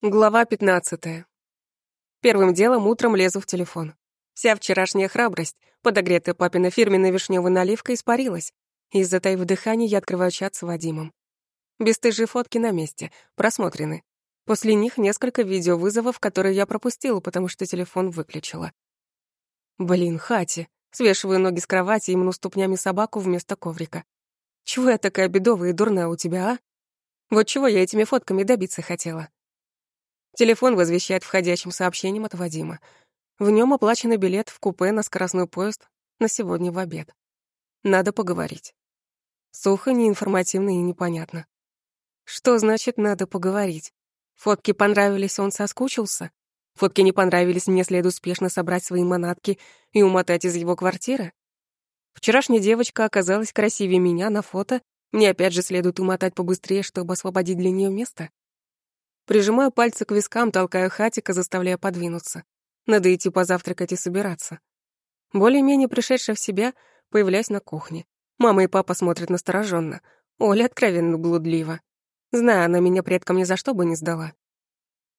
Глава 15. Первым делом утром лезу в телефон. Вся вчерашняя храбрость, подогретая папиной фирменной вишневой наливкой, испарилась. Из-за затаив дыхания, я открываю чат с Вадимом. Бестыжие фотки на месте, просмотрены. После них несколько видеовызовов, которые я пропустила, потому что телефон выключила. Блин, Хати. Свешиваю ноги с кровати и мну ступнями собаку вместо коврика. Чего я такая бедовая и дурная у тебя, а? Вот чего я этими фотками добиться хотела. Телефон возвещает входящим сообщением от Вадима. В нем оплачен билет в купе на скоростной поезд на сегодня в обед. Надо поговорить. Сухо, неинформативно и непонятно. Что значит «надо поговорить»? Фотки понравились, он соскучился? Фотки не понравились, мне следует успешно собрать свои манатки и умотать из его квартиры? Вчерашняя девочка оказалась красивее меня на фото, мне опять же следует умотать побыстрее, чтобы освободить для нее место? Прижимаю пальцы к вискам, толкаю хатика, заставляя подвинуться. Надо идти позавтракать и собираться. Более-менее пришедшая в себя, появляюсь на кухне. Мама и папа смотрят настороженно. Оля откровенно блудлива. Знаю, она меня предкам ни за что бы не сдала.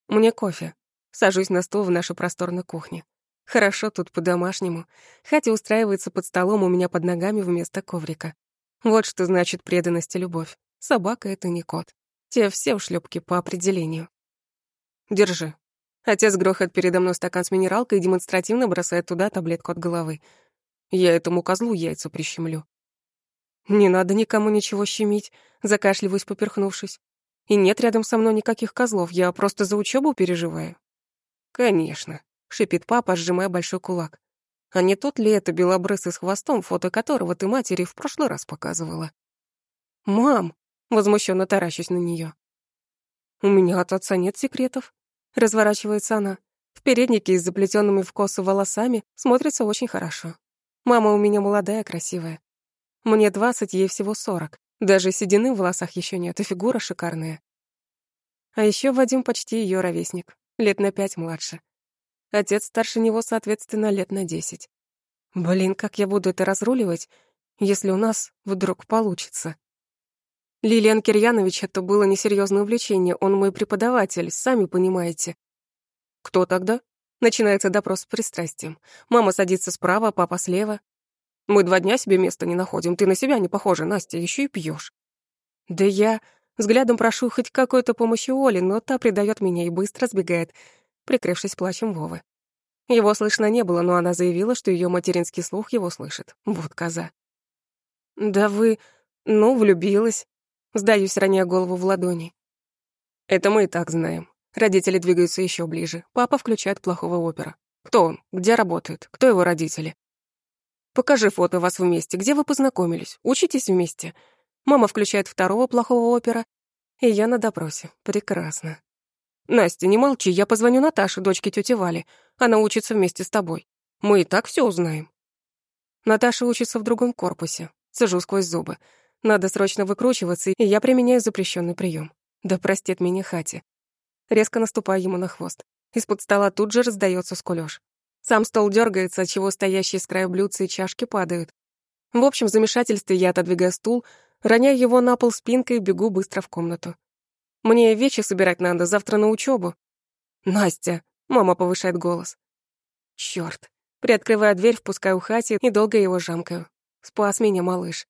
Мне кофе. Сажусь на стул в нашей просторной кухне. Хорошо тут по-домашнему. Хатя устраивается под столом у меня под ногами вместо коврика. Вот что значит преданность и любовь. Собака — это не кот. Те все ушлепки по определению. Держи. Отец грохает передо мной стакан с минералкой и демонстративно бросает туда таблетку от головы. Я этому козлу яйца прищемлю. Не надо никому ничего щемить, закашливаюсь, поперхнувшись. И нет рядом со мной никаких козлов, я просто за учебу переживаю. Конечно, шипит папа, сжимая большой кулак. А не тот ли это белобрысый с хвостом, фото которого ты матери в прошлый раз показывала? Мам, Возмущенно таращусь на нее. «У меня от отца нет секретов», — разворачивается она. В переднике с заплетенными в косы волосами смотрится очень хорошо. Мама у меня молодая, красивая. Мне двадцать, ей всего сорок. Даже седины в волосах еще нет, и фигура шикарная. А еще Вадим почти ее ровесник, лет на пять младше. Отец старше него, соответственно, лет на десять. Блин, как я буду это разруливать, если у нас вдруг получится? Лилиан Кирьянович это было несерьезное увлечение, он мой преподаватель, сами понимаете. Кто тогда? Начинается допрос с пристрастием. Мама садится справа, папа слева. Мы два дня себе места не находим, ты на себя не похожа, Настя, еще и пьешь. Да я взглядом прошу хоть какой-то помощи Оли, но та предает меня и быстро сбегает, прикрывшись плачем Вовы. Его слышно не было, но она заявила, что ее материнский слух его слышит. Вот коза. Да вы... Ну, влюбилась. Сдаюсь, роняя голову в ладони. Это мы и так знаем. Родители двигаются еще ближе. Папа включает плохого опера. Кто он? Где работает? Кто его родители? Покажи фото вас вместе. Где вы познакомились? Учитесь вместе? Мама включает второго плохого опера. И я на допросе. Прекрасно. Настя, не молчи, я позвоню Наташе, дочке тети Вали. Она учится вместе с тобой. Мы и так все узнаем. Наташа учится в другом корпусе. Сижу сквозь зубы. Надо срочно выкручиваться, и я применяю запрещенный прием. Да простит меня Хати. Резко наступаю ему на хвост. Из-под стола тут же раздается скулёж. Сам стол дергается, отчего стоящие с края блюдца и чашки падают. В общем замешательстве я отодвигаю стул, роняю его на пол спинкой и бегу быстро в комнату. Мне вещи собирать надо, завтра на учебу. «Настя!» — мама повышает голос. Чёрт. Приоткрываю дверь, впускаю Хати и долго его жамкаю. Спас меня, малыш.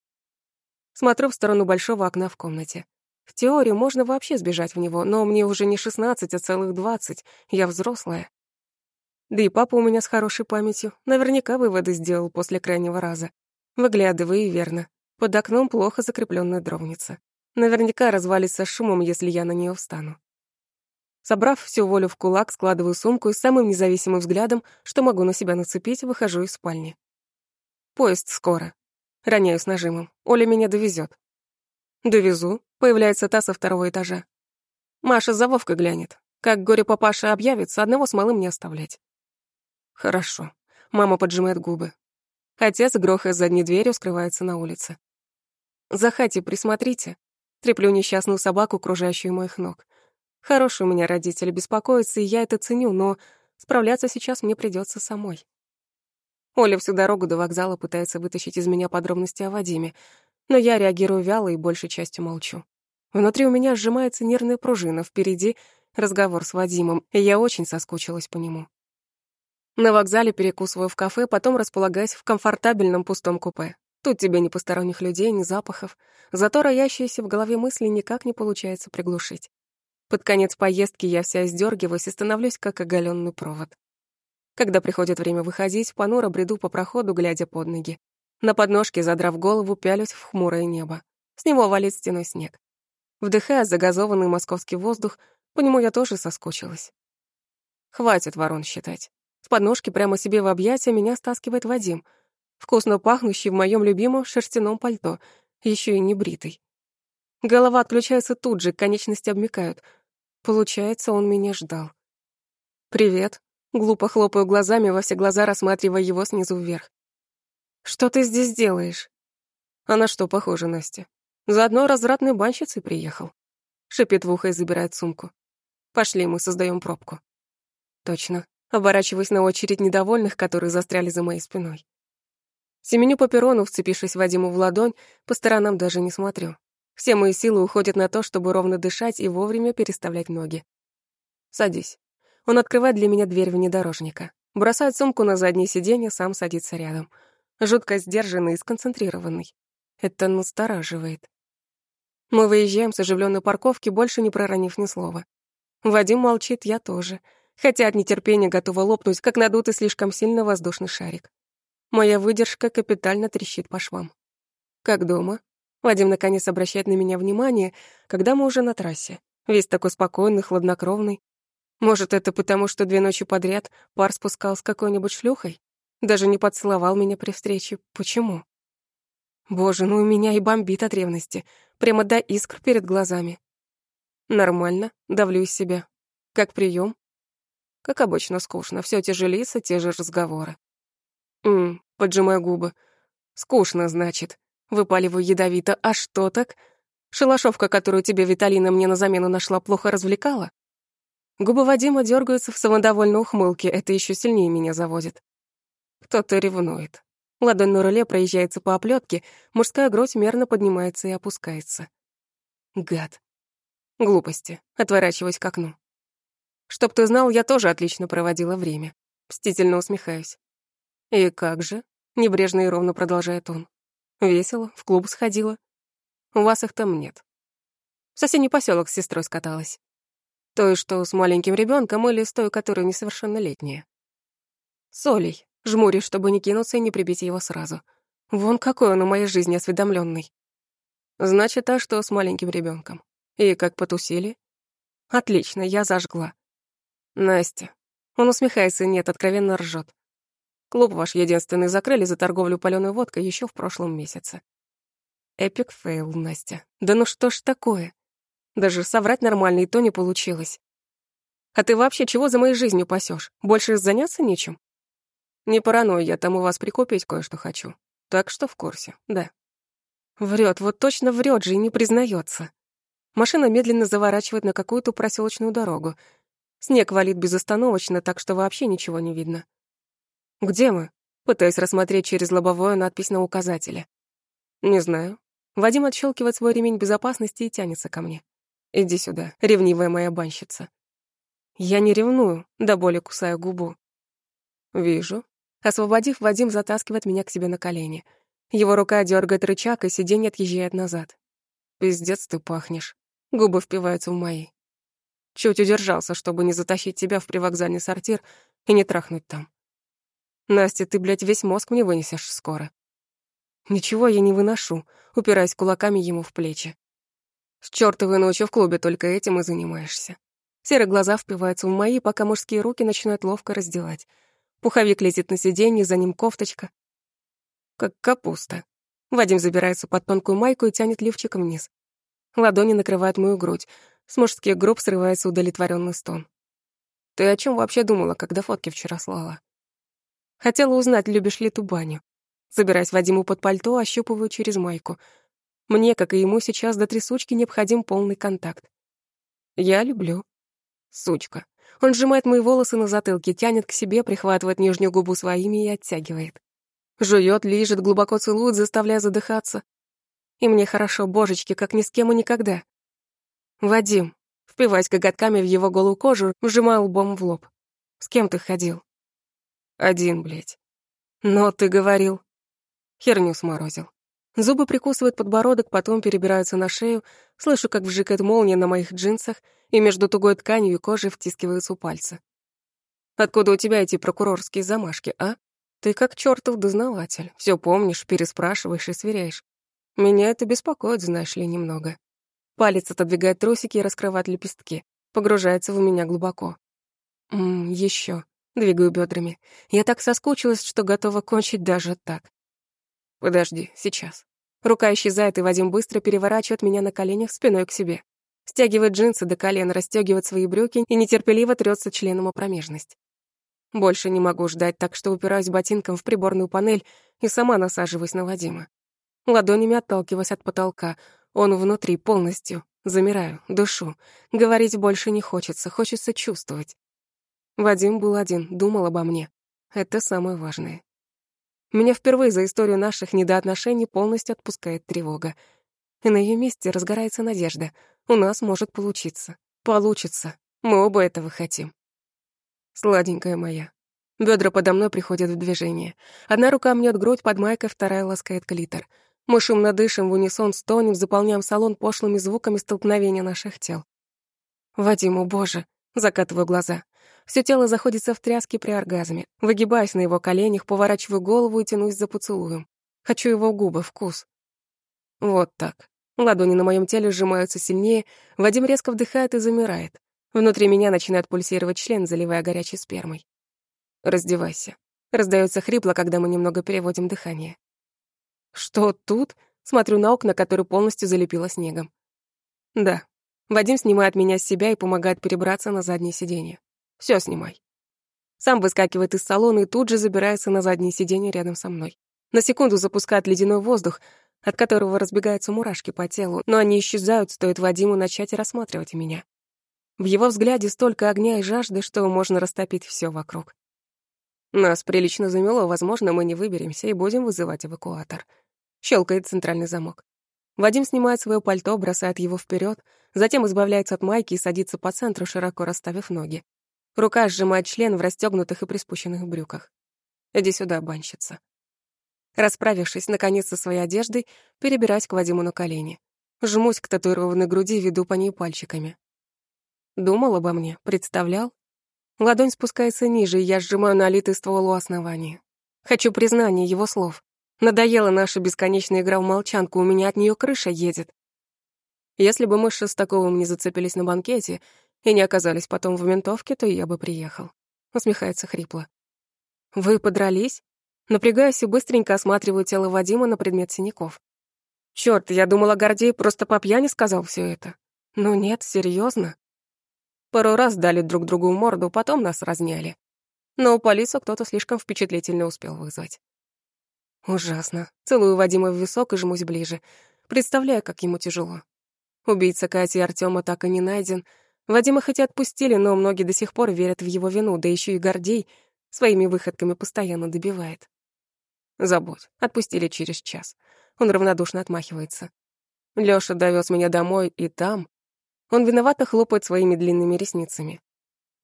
Смотрю в сторону большого окна в комнате. В теории можно вообще сбежать в него, но мне уже не 16, а целых 20. Я взрослая. Да и папа у меня с хорошей памятью. Наверняка выводы сделал после крайнего раза. Выглядываю и верно. Под окном плохо закрепленная дровница. Наверняка развалится шумом, если я на нее встану. Собрав всю волю в кулак, складываю сумку и самым независимым взглядом, что могу на себя нацепить, выхожу из спальни. Поезд скоро. Роняю с нажимом. Оля меня довезет. Довезу. Появляется та со второго этажа. Маша за Вовкой глянет. Как горе-папаша объявится, одного с малым не оставлять. Хорошо. Мама поджимает губы. Отец, грохая задней дверью, скрывается на улице. За хати присмотрите. Треплю несчастную собаку, окружающую моих ног. Хорошие у меня родители, беспокоятся, и я это ценю, но справляться сейчас мне придется самой. Оля всю дорогу до вокзала пытается вытащить из меня подробности о Вадиме, но я реагирую вяло и большей частью молчу. Внутри у меня сжимается нервная пружина, впереди разговор с Вадимом, и я очень соскучилась по нему. На вокзале перекусываю в кафе, потом располагаюсь в комфортабельном пустом купе. Тут тебе ни посторонних людей, ни запахов. Зато роящиеся в голове мысли никак не получается приглушить. Под конец поездки я вся издергиваюсь и становлюсь как оголенный провод. Когда приходит время выходить, понуро бреду по проходу, глядя под ноги. На подножке, задрав голову, пялюсь в хмурое небо. С него валит стеной снег. Вдыхая загазованный московский воздух, по нему я тоже соскучилась. Хватит ворон считать. С подножки прямо себе в объятия меня стаскивает Вадим, вкусно пахнущий в моем любимом шерстяном пальто, еще и не бритый. Голова отключается тут же, конечности обмикают. Получается, он меня ждал. «Привет», Глупо хлопаю глазами во все глаза, рассматривая его снизу вверх. «Что ты здесь делаешь?» «А на что похоже, Настя?» «Заодно развратной банщицей приехал». Шипит в ухо и забирает сумку. «Пошли, мы создаем пробку». «Точно». Оборачиваясь на очередь недовольных, которые застряли за моей спиной. Семеню по перрону, вцепившись Вадиму в ладонь, по сторонам даже не смотрю. Все мои силы уходят на то, чтобы ровно дышать и вовремя переставлять ноги. «Садись». Он открывает для меня дверь внедорожника. Бросает сумку на заднее сиденье, сам садится рядом. Жутко сдержанный и сконцентрированный. Это настораживает. Мы выезжаем с оживленной парковки, больше не проронив ни слова. Вадим молчит, я тоже. Хотя от нетерпения готова лопнуть, как надутый слишком сильно воздушный шарик. Моя выдержка капитально трещит по швам. Как дома? Вадим наконец обращает на меня внимание, когда мы уже на трассе. Весь такой спокойный, хладнокровный. Может, это потому, что две ночи подряд пар спускал с какой-нибудь шлюхой? Даже не поцеловал меня при встрече. Почему? Боже, ну у меня и бомбит от ревности. Прямо до искр перед глазами. Нормально, давлю из себя. Как прием? Как обычно, скучно. Все лица, те же разговоры. Мм, поджимаю губы. Скучно, значит. Выпаливаю ядовито. А что так? Шалашовка, которую тебе Виталина мне на замену нашла, плохо развлекала? Губы Вадима дергаются в самодовольной ухмылке, это еще сильнее меня заводит. Кто-то ревнует. Ладонь на руле проезжается по оплетке, мужская грудь мерно поднимается и опускается. Гад. Глупости. Отворачиваюсь к окну. Чтоб ты знал, я тоже отлично проводила время. Мстительно усмехаюсь. И как же? Небрежно и ровно продолжает он. Весело, в клуб сходила. У вас их там нет. В соседний поселок с сестрой скаталась. Той, что с маленьким ребенком, или с той, которая несовершеннолетняя. С Олей, жмурюсь, чтобы не кинуться и не прибить его сразу. Вон какой он у моей жизни осведомленный. Значит, та, что с маленьким ребенком. И как потусили? Отлично, я зажгла. Настя. Он усмехается, нет, откровенно ржет. Клуб ваш единственный закрыли за торговлю палёной водкой еще в прошлом месяце. Epic fail, Настя. Да ну что ж такое? Даже соврать нормально и то не получилось. А ты вообще чего за моей жизнью пасешь? Больше заняться нечем? Не паранойя, я там у вас прикупить кое-что хочу. Так что в курсе, да. Врет, вот точно врет же и не признается. Машина медленно заворачивает на какую-то проселочную дорогу. Снег валит безостановочно, так что вообще ничего не видно. «Где мы?» Пытаюсь рассмотреть через лобовое надпись на указателе. «Не знаю». Вадим отщелкивает свой ремень безопасности и тянется ко мне. Иди сюда, ревнивая моя банщица. Я не ревную, до боли кусаю губу. Вижу. Освободив, Вадим затаскивает меня к себе на колени. Его рука дергает рычаг, и сиденье отъезжает назад. Пиздец ты пахнешь. Губы впиваются в мои. Чуть удержался, чтобы не затащить тебя в привокзальный сортир и не трахнуть там. Настя, ты, блядь, весь мозг мне вынесешь скоро. Ничего я не выношу, упираясь кулаками ему в плечи. С чёртовой ночью в клубе только этим и занимаешься. Серые глаза впиваются в мои, пока мужские руки начинают ловко раздевать. Пуховик летит на сиденье, за ним кофточка. Как капуста. Вадим забирается под тонкую майку и тянет лифчиком вниз. Ладони накрывают мою грудь. С мужских гроб срывается удовлетворенный стон. Ты о чем вообще думала, когда фотки вчера слала? Хотела узнать, любишь ли ту баню. Забираясь Вадиму под пальто, ощупываю через майку — мне, как и ему, сейчас до трясучки необходим полный контакт. Я люблю. Сучка. Он сжимает мои волосы на затылке, тянет к себе, прихватывает нижнюю губу своими и оттягивает. Жует, лижет, глубоко целует, заставляя задыхаться. И мне хорошо, божечки, как ни с кем и никогда. Вадим. Впиваясь коготками в его голую кожу, вжимая лбом в лоб. «С кем ты ходил?» «Один, блядь». «Но ты говорил...» Херню сморозил. Зубы прикусывают подбородок, потом перебираются на шею, слышу, как вжикает молния на моих джинсах, и между тугой тканью и кожей втискиваются пальцы. «Откуда у тебя эти прокурорские замашки, а? Ты как чертов дознаватель, все помнишь, переспрашиваешь и сверяешь. Меня это беспокоит, знаешь ли, немного». Палец отодвигает трусики и раскрывает лепестки, погружается в меня глубоко. «Ммм, еще. Двигаю бедрами. Я так соскучилась, что готова кончить даже так. Подожди, сейчас. Рука исчезает, и Вадим быстро переворачивает меня на коленях спиной к себе. Стягивает джинсы до колен, расстегивает свои брюки и нетерпеливо трется членом о промежность. Больше не могу ждать, так что упираюсь ботинком в приборную панель и сама насаживаюсь на Вадима. Ладонями отталкиваясь от потолка. Он внутри полностью. Замираю, душу. Говорить больше не хочется, хочется чувствовать. Вадим был один, думал обо мне. Это самое важное. Меня впервые за историю наших недоотношений полностью отпускает тревога. И на ее месте разгорается надежда. У нас может получиться. Получится. Мы оба этого хотим. Сладенькая моя. Бедра подо мной приходят в движение. Одна рука мнет грудь под майкой, вторая ласкает клитор. Мы шумно дышим, в унисон стонем, заполняем салон пошлыми звуками столкновения наших тел. Вадиму, боже, закатываю глаза. Все тело заходится в тряске при оргазме. Выгибаюсь на его коленях, поворачиваю голову и тянусь за поцелуем. Хочу его губы, вкус. Вот так. Ладони на моем теле сжимаются сильнее, Вадим резко вдыхает и замирает. Внутри меня начинает пульсировать член, заливая горячей спермой. «Раздевайся». Раздается хрипло, когда мы немного переводим дыхание. «Что тут?» Смотрю на окна, которые полностью залепило снегом. «Да». Вадим снимает меня с себя и помогает перебраться на заднее сиденье. Все снимай. Сам выскакивает из салона и тут же забирается на заднее сиденье рядом со мной. На секунду запускает ледяной воздух, от которого разбегаются мурашки по телу, но они исчезают, стоит Вадиму начать рассматривать меня. В его взгляде столько огня и жажды, что можно растопить все вокруг. Нас прилично замело, возможно, мы не выберемся и будем вызывать эвакуатор. Щелкает центральный замок. Вадим снимает свое пальто, бросает его вперед, затем избавляется от майки и садится по центру, широко расставив ноги. Рука сжимает член в расстегнутых и приспущенных брюках. «Иди сюда, банщица». Расправившись, наконец, со своей одеждой, перебираюсь к Вадиму на колени. Жмусь к татуированной груди, веду по ней пальчиками. Думал обо мне, представлял? Ладонь спускается ниже, и я сжимаю налитый ствол у основания. Хочу признания его слов. Надоела наша бесконечная игра в молчанку, у меня от нее крыша едет. Если бы мы с Шестаковым не зацепились на банкете, и не оказались потом в ментовке, то я бы приехал. Усмехается хрипло. Вы подрались? Напрягаюсь и быстренько осматриваю тело Вадима на предмет синяков. Чёрт, я думала, Гордей просто по пьяни сказал всё это. Ну нет, серьёзно. Пару раз дали друг другу морду, потом нас разняли. Но полицию кто-то слишком впечатлительно успел вызвать. Ужасно. Целую Вадима в висок и жмусь ближе. Представляю, как ему тяжело. Убийца Кати и Артёма так и не найден, Вадима хоть и отпустили, но многие до сих пор верят в его вину, да еще и Гордей своими выходками постоянно добивает. Забудь, отпустили через час. Он равнодушно отмахивается. Лёша довез меня домой, и там... Он виновато хлопает своими длинными ресницами.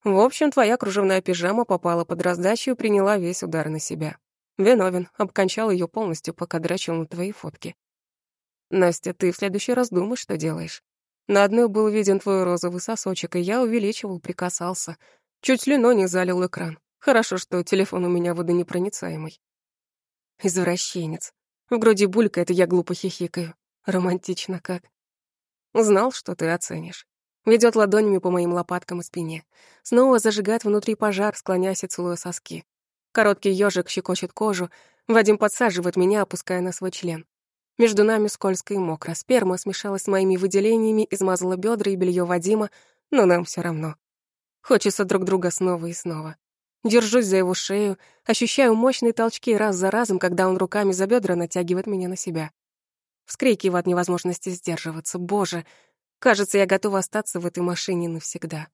В общем, твоя кружевная пижама попала под раздачу и приняла весь удар на себя. Виновен, обкончал ее полностью, пока драчил на твои фотки. Настя, ты в следующий раз думай, что делаешь. На одной был виден твой розовый сосочек, и я увеличивал, прикасался. Чуть слюной не залил экран. Хорошо, что телефон у меня водонепроницаемый. Извращенец. В груди булькает, и я глупо хихикаю. Романтично как. Знал, что ты оценишь. Ведет ладонями по моим лопаткам и спине. Снова зажигает внутри пожар, склоняясь и целуя соски. Короткий ежик щекочет кожу. Вадим подсаживает меня, опуская на свой член. Между нами скользко и мокро. Сперма смешалась с моими выделениями, измазала бедра и белье Вадима, но нам все равно. Хочется друг друга снова и снова. Держусь за его шею, ощущаю мощные толчки раз за разом, когда он руками за бедра натягивает меня на себя. Вскрикиваю от невозможности сдерживаться. Боже, кажется, я готова остаться в этой машине навсегда.